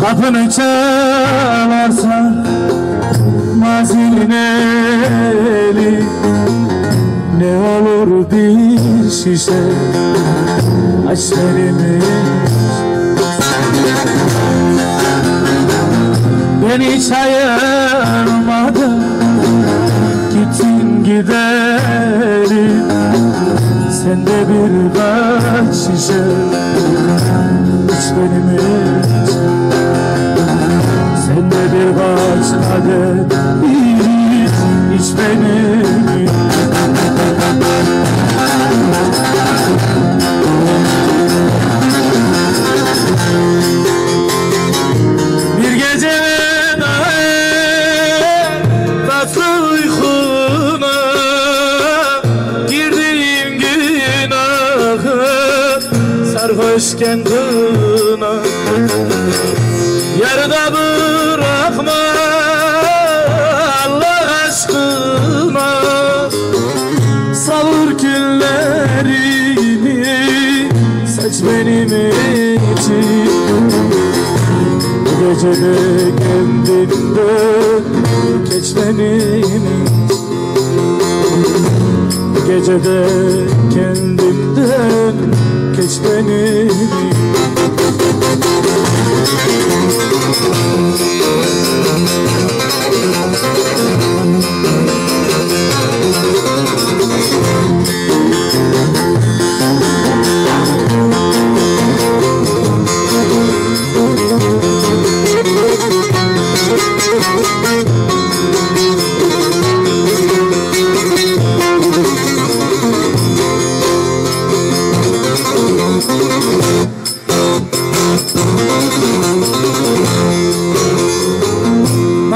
Kapını çalarsa mazinin eli Ne olur bir şişe aç elimi Ben hiç gideri Sen de bir kaç şişe. İç benim sarhoşken kına Yarıda bırakma Allah aşkına. Savur küllerini saç benim için. Bu gecede kendinde geç benim Bu gecede kendimden geç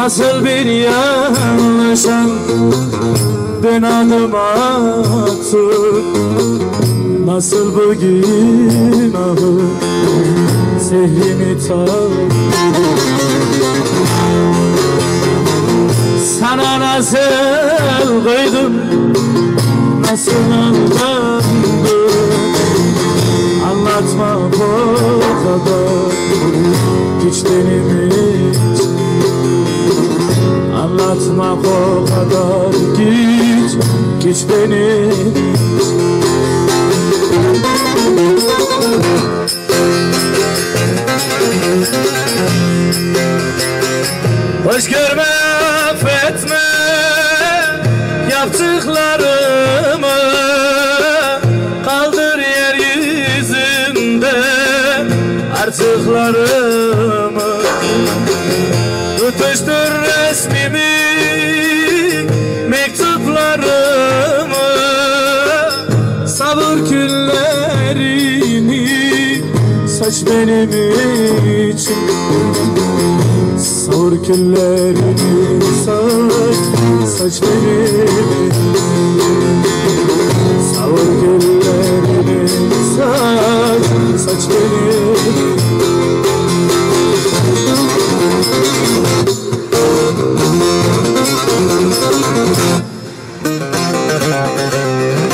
Nasıl bir yanlışım? Ben adım attım Nasıl bu günahı? Zehrini tat Sana nasıl kıydım? Nasıl aldandım Anlatma bu kadar. Hiç benim Anlatmak o kadar güç Güç benim Hoş görme affetme Yaptıklarımı. Kaldır yeryüzünde Artıklarımı. Tutuştur resmimi Mektuplarımı Sabır küllerini Saç benim için. Savur küllerini saç Saç benim için